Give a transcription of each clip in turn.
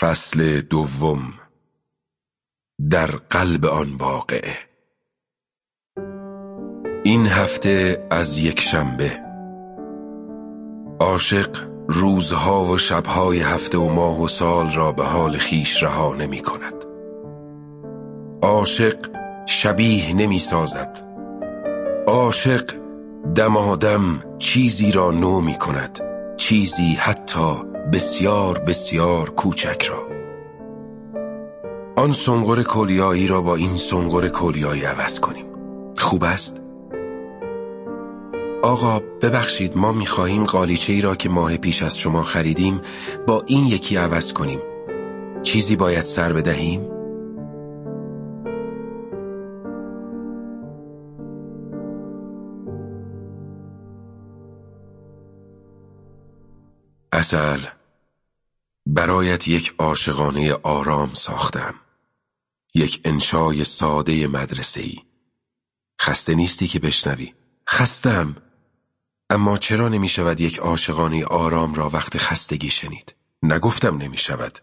فصل دوم در قلب آن واقعه. این هفته از یک شنبه. عاشق روزها و شبهای هفته و ماه و سال را به حال خیش رها نمی کند. عاشق شبیه نمی سازد. عاشق دمادم چیزی را نو می کند. چیزی حتی بسیار بسیار کوچک را آن سنگر کلیایی را با این سنگر کلیایی عوض کنیم خوب است؟ آقا ببخشید ما می‌خواهیم قالیچه ای را که ماه پیش از شما خریدیم با این یکی عوض کنیم چیزی باید سر بدهیم؟ اصل برایت یک عاشقانه آرام ساختم. یک انشای ساده مدرسه ای خسته نیستی که بشنوی. خستم. اما چرا نمی شود یک عاشقانه آرام را وقت خستگی شنید؟ نگفتم نمی شود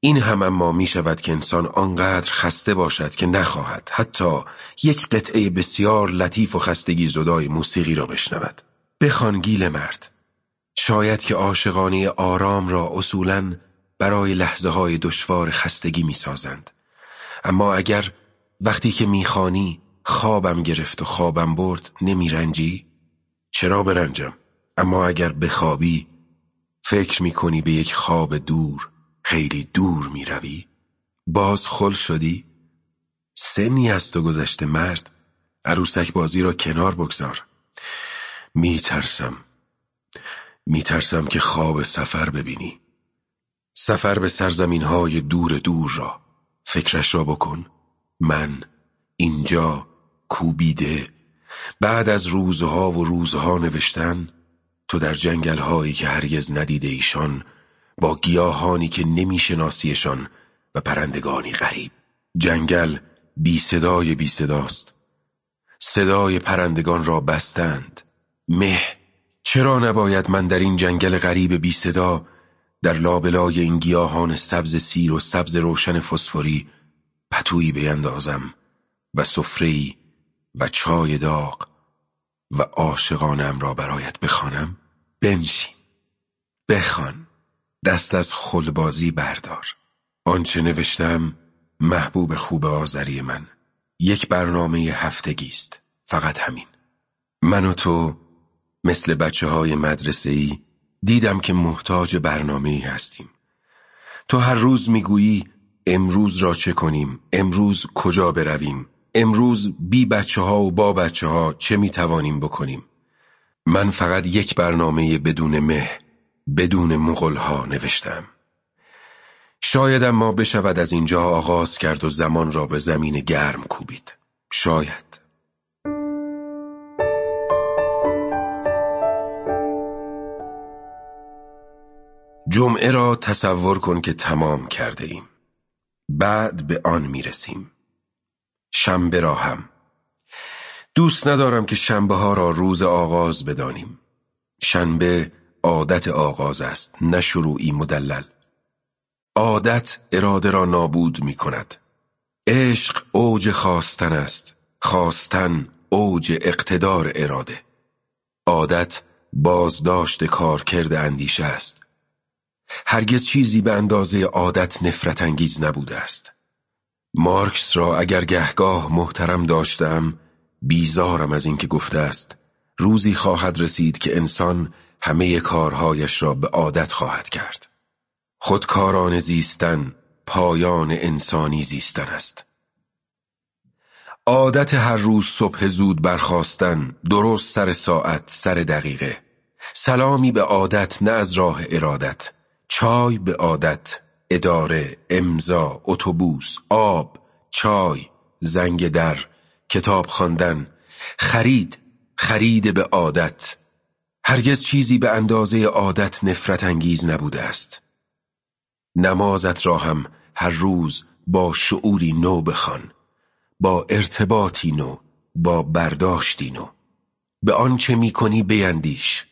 این هم اما می شود که انسان آنقدر خسته باشد که نخواهد حتی یک قطعه بسیار لطیف و خستگی زدای موسیقی را بشنود. بخوان گیل مرد. شاید که عاشقانه آرام را اصولا برای لحظه های دشوار خستگی می سازند. اما اگر وقتی که می‌خوانی خوابم گرفت و خوابم برد نمی رنجی؟ چرا برنجم؟ اما اگر بخوابی فکر می کنی به یک خواب دور خیلی دور می روی؟ باز خل شدی؟ سنی از تو گذشته مرد عروسک بازی را کنار بگذار می ترسم میترسم که خواب سفر ببینی. سفر به سرزمین های دور دور را. فکرش را بکن. من اینجا کوبیده. بعد از روزها و روزها نوشتن تو در جنگل هایی که هرگز ندیده ایشان با گیاهانی که نمیشناسیشان و پرندگانی غریب. جنگل بی صدای بی صداست. صدای پرندگان را بستند. مه چرا نباید من در این جنگل غریب بی صدا در لابلای این گیاهان سبز سیر و سبز روشن فسفوری پتویی بیندازم و سفره‌ای و چای داغ و عاشقانم را برایت بخوانم؟ بنشین. بخوان. دست از خلبازی بردار. آنچه نوشتم محبوب خوب آذری من. یک برنامه هفتگی است. فقط همین. من و تو مثل بچه های مدرسه ای دیدم که محتاج برنامه ای هستیم. تو هر روز می‌گویی امروز را چه کنیم؟ امروز کجا برویم؟ امروز بی بچه ها و با بچه ها چه می توانیم بکنیم؟ من فقط یک برنامه بدون مه بدون مغل ها نوشتم. شاید اما بشود از اینجا آغاز کرد و زمان را به زمین گرم کوبید. شاید. جمعه را تصور کن که تمام کرده ایم. بعد به آن می رسیم. شنبه را هم. دوست ندارم که شنبه ها را روز آغاز بدانیم. شنبه عادت آغاز است نه شروعی مدلل. عادت اراده را نابود می کند. عشق اوج خواستن است. خواستن اوج اقتدار اراده. عادت بازداشت کارکرد اندیشه است. هرگز چیزی به اندازه عادت نفرت انگیز نبوده است. مارکس را اگر گهگاه محترم داشتم بیزارم از اینکه گفته است روزی خواهد رسید که انسان همه کارهایش را به عادت خواهد کرد. خودکاران زیستن پایان انسانی زیستن است. عادت هر روز صبح زود برخواستن درست سر ساعت سر دقیقه سلامی به عادت نه از راه ارادت چای به عادت اداره امضا اتوبوس آب چای زنگ در کتاب خواندن خرید خرید به عادت. هرگز چیزی به اندازه عادت نفرت انگیز نبوده است. نمازت را هم هر روز با شعوری نو بخوان با ارتباطی نو با برداشتی نو. به آنچه می‌کنی بیندیش.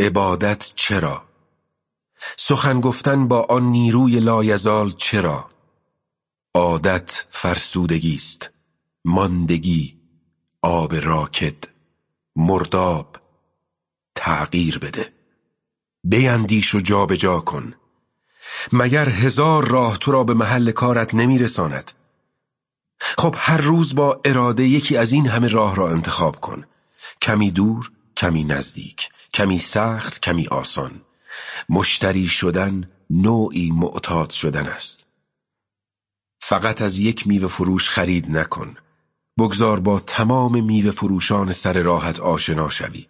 عبادت چرا؟ سخن گفتن با آن نیروی لایزال چرا؟ عادت فرسودگی است. ماندگی آب راکد. مرداب تغییر بده. بیندیش و جابجا جا کن. مگر هزار راه تو را به محل کارت نمیرساند؟ خب هر روز با اراده یکی از این همه راه را انتخاب کن. کمی دور کمی نزدیک. کمی سخت کمی آسان. مشتری شدن نوعی معتاد شدن است. فقط از یک میوه فروش خرید نکن. بگذار با تمام میوه فروشان سر راحت آشنا شوی.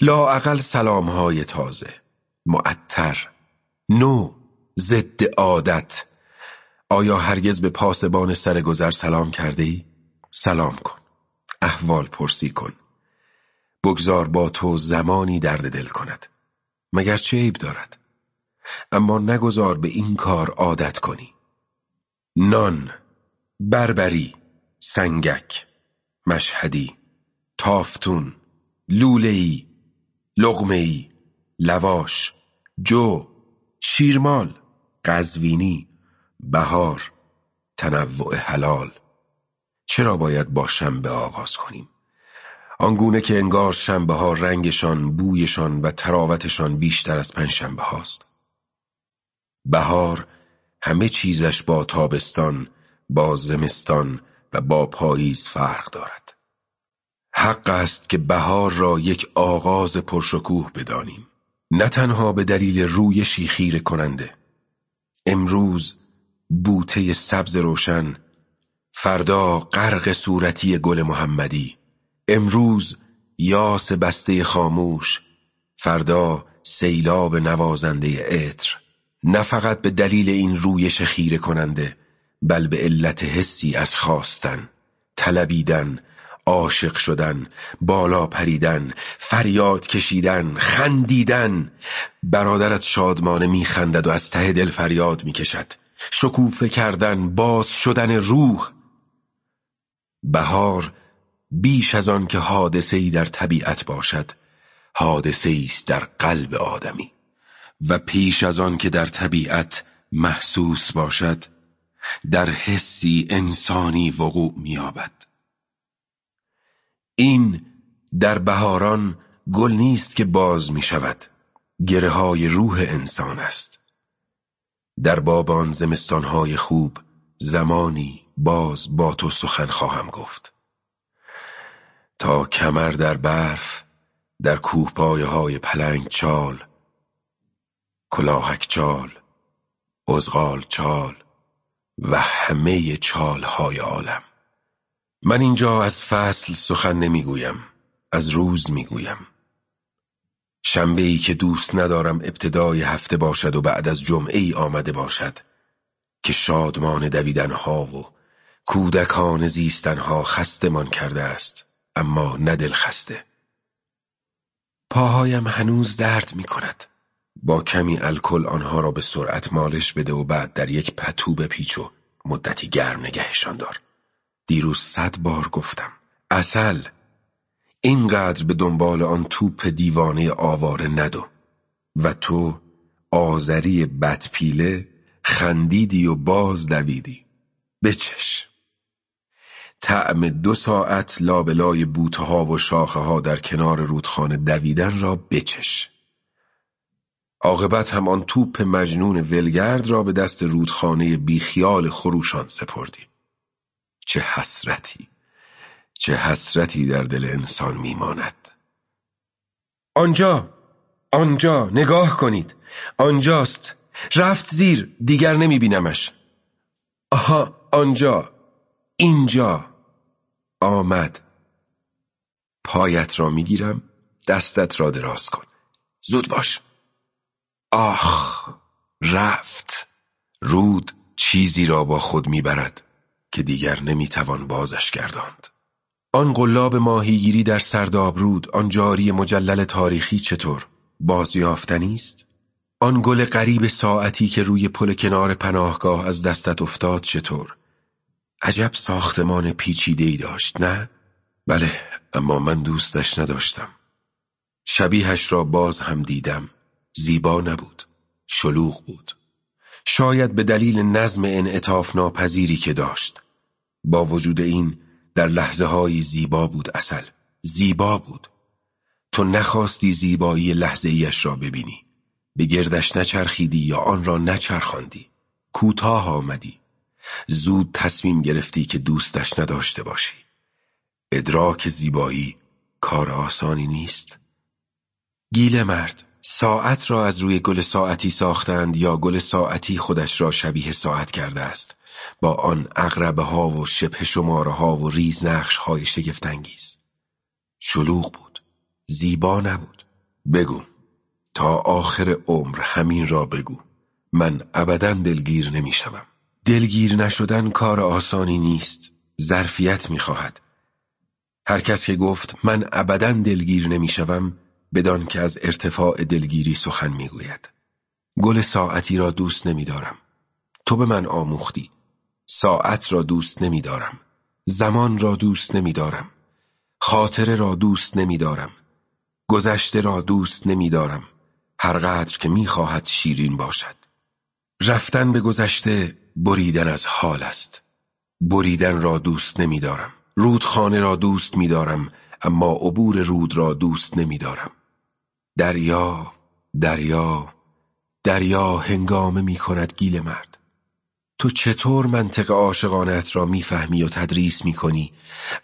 لااقل سلامهای تازه معطر نو ضد عادت. آیا هرگز به پاسبان سرگذر سلام کرده ای؟ سلام کن. احوال پرسی کن. بگذار با تو زمانی درد دل کند. مگر چه عیب دارد؟ اما نگذار به این کار عادت کنی. نان بربری سنگک مشهدی تافتون لولهی لغمهی لواش جو شیرمال قزوینی بهار تنوع حلال. چرا باید با شنبه آغاز کنیم؟ آنگونه که انگار شنبه ها رنگشان بویشان و تراوتشان بیشتر از پنجشنبه هاست. بهار همه چیزش با تابستان با زمستان و با پاییز فرق دارد. حق است که بهار را یک آغاز پرشکوه بدانیم. نه تنها به دلیل رویشی خیره کننده. امروز بوته سبز روشن فردا غرق صورتی گل محمدی. امروز یاس بسته خاموش فردا سیلاب نوازنده عطر. نه فقط به دلیل این رویش خیره کننده بل به علت حسی از خواستن. طلبیدن عاشق شدن بالا پریدن فریاد کشیدن خندیدن. برادرت شادمانه میخندد و از ته دل فریاد می‌کشد. شکوفه کردن باز شدن روح. بهار بیش از آن که حادثه ای در طبیعت باشد حادثه است در قلب آدمی. و پیش از آن که در طبیعت محسوس باشد در حسی انسانی وقوع می‌یابد. این در بهاران گل نیست که باز می شود گره های روح انسان است. در بابان زمستانهای خوب زمانی باز با تو سخن خواهم گفت. تا کمر در برف در کوه پایه های پلنگ چال کلاهک چال ازغال چال و همه چال های عالم. من اینجا از فصل سخن نمی‌گویم از روز می‌گویم. شنبه ای که دوست ندارم ابتدای هفته باشد و بعد از جمعه ای آمده باشد که شادمان دویدنها و کودکان زیستنها خستمان کرده است. اما ندل خسته. پاهایم هنوز درد می کند. با کمی الکل آنها را به سرعت مالش بده و بعد در یک پتو بپیچ و مدتی گرم نگهشان دار. دیروز صد بار گفتم اصل اینقدر به دنبال آن توپ دیوانه آواره ندو و تو آذری بدپیله خندیدی و باز دویدی بچش. طعم دو ساعت لابلای بوته ها و شاخه ها در کنار رودخانه دویدن را بچش. عاقبت هم آن توپ مجنون ولگرد را به دست رودخانه بیخیال خروشان سپردی. چه حسرتی چه حسرتی در دل انسان میماند. آنجا آنجا نگاه کنید. آنجاست. رفت زیر دیگر نمیبینمش. آها آنجا اینجا. آمد. پایت را می‌گیرم دستت را دراز کن. زود باش. آخ رفت. رود چیزی را با خود می‌برد که دیگر نمی‌توان بازش گرداند. آن قلاب ماهیگیری در سرداب رود آن جاری مجلل تاریخی چطور؟ بازیافتنی است؟ آن گل غریب ساعتی که روی پل کنار پناهگاه از دستت افتاد چطور؟ عجب ساختمان پیچیده ای داشت نه؟ بله اما من دوستش نداشتم. شبیهش را باز هم دیدم. زیبا نبود شلوغ بود. شاید به دلیل نظم انعطاف ناپذیری که داشت. با وجود این در لحظه های زیبا بود اصل. زیبا بود. تو نخواستی زیبایی لحظه ایش را ببینی. به گردش نچرخیدی یا آن را نچرخاندی. کوتاه آمدی. زود تصمیم گرفتی که دوستش نداشته باشی. ادراک زیبایی کار آسانی نیست. گیل مرد ساعت را از روی گل ساعتی ساختند یا گل ساعتی خودش را شبیه ساعت کرده است؟ با آن اغربه ها و شبه شماره ها و ریز نقش های شگفتانگیز. شلوغ بود زیبا نبود. بگو تا آخر عمر همین را بگو. من ابدا دلگیر نمی‌شوم. دلگیر نشدن کار آسانی نیست. ظرفیت می‌خواهد. هر کس که گفت من ابدا دلگیر نمی‌شوم بدان که از ارتفاع دلگیری سخن می‌گوید. گل ساعتی را دوست نمیدارم. تو به من آموختی. ساعت را دوست نمیدارم. زمان را دوست نمیدارم. خاطره را دوست نمیدارم. گذشته را دوست نمیدارم. هر قدر که می‌خواهد شیرین باشد. رفتن به گذشته بریدن از حال است. بریدن را دوست نمیدارم. رودخانه را دوست میدارم اما عبور رود را دوست نمیدارم. دریا دریا دریا هنگامه می کند گیل مرد. تو چطور منطق عاشقانت را می‌فهمی و تدریس می کنی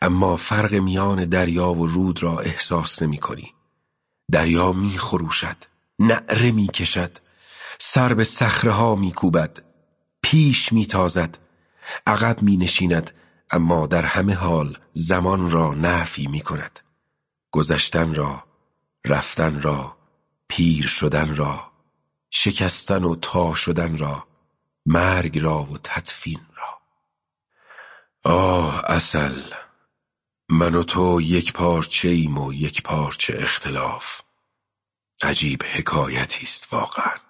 اما فرق میان دریا و رود را احساس نمی کنی دریا می خروشد نعره می کشد سر به صخره ها می کوبد پیش می تازد عقب می نشیند اما در همه حال زمان را نفی می کند گذشتن را رفتن را پیر شدن را شکستن و تا شدن را مرگ را و تدفین را. آه اصل من و تو یک پارچه ایم و یک پارچه اختلاف. عجیب حکایتی است واقعا.